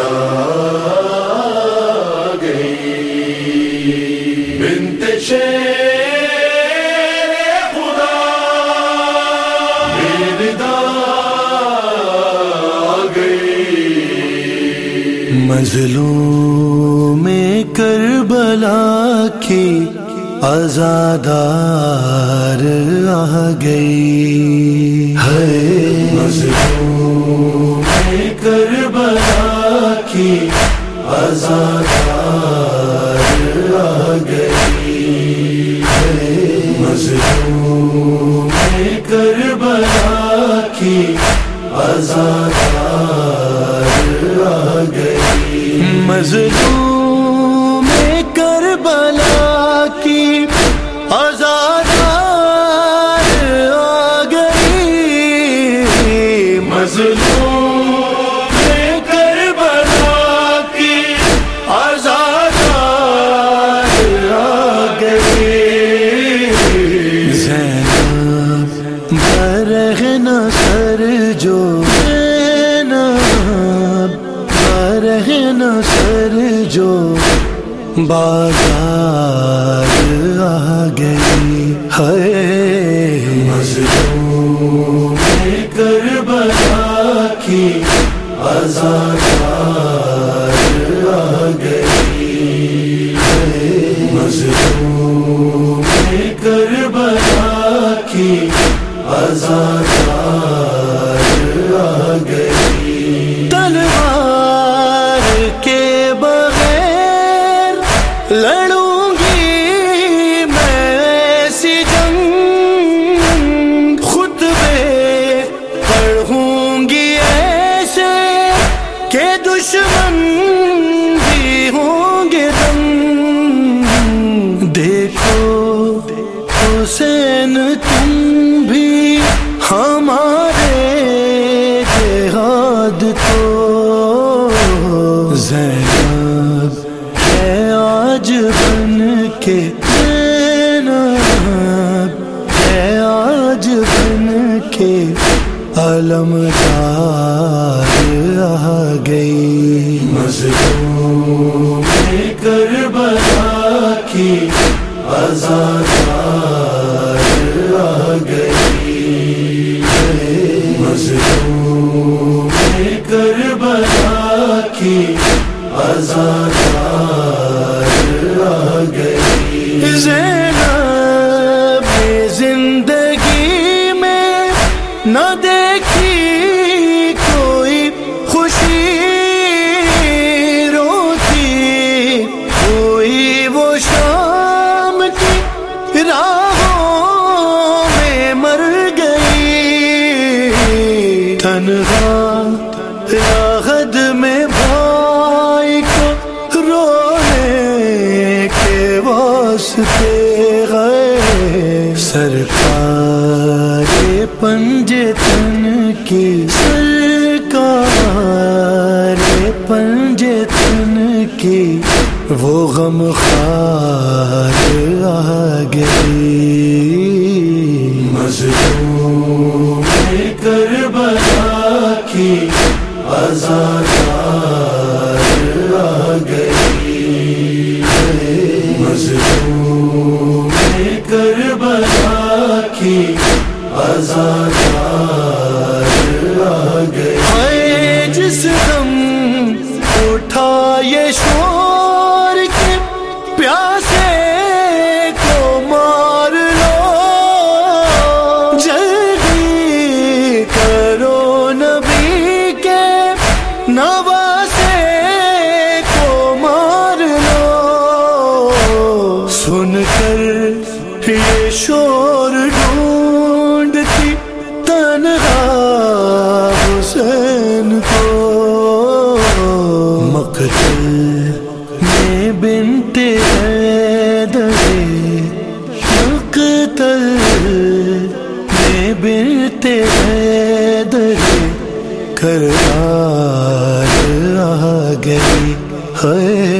دا گئی بنت شیر خدا مظلوم کربلا کی آزادار آ گئی۔ ہے مظلوم کی آزادار آ گئی مظلوم کربلا کی آزادار آ گئی۔ مظلوم کربلا کی جو بازار آ گئی ہے۔ مظلوم کربلا کی آزادار آ گئی مظلوم کربلا کی آزادار لڑوں گی میں ایسی جنگ میں پڑھوں گی ایسے کہ دشمن بھی ہوں گے دم۔ دیکھو حسین بن کے زینب ہے آج بن کے علمدار آ گئی۔ مظلوم کر بلا کی آزاد زندگی میں نہ دے گئے سرکار پنجتن کی سرکار پنجتن کی وہ غم خار آ گئی۔ مظلوم کربلا کی آزادار مظلوم کربلا کی آزاد شور ڈھونڈتی تنہا حسین کو۔ مقتل میں بنت دے مقتل میں بنت دے کرا گئی۔ ہے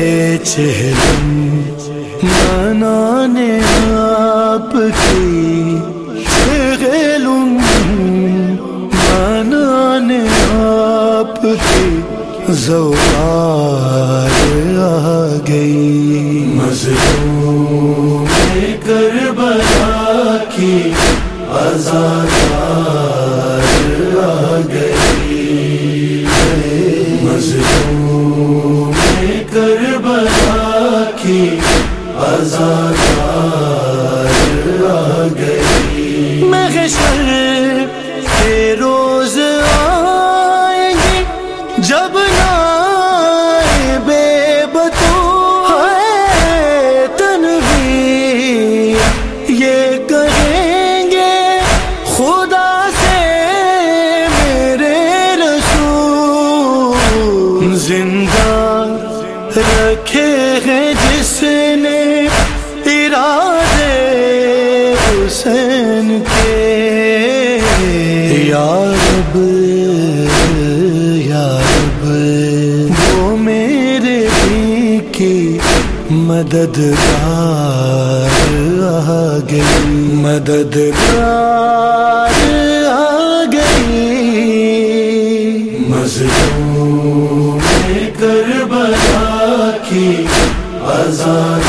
ہے چہلم منانے آپ کی چہلم منانے آپ کی زوار آ گئی۔ کی آزاد یا رب یا رب۔ وہ میرے بھی کی مددگار آ گئی۔ مددگار آ گئی۔ مظلوم کربلا کی آزاد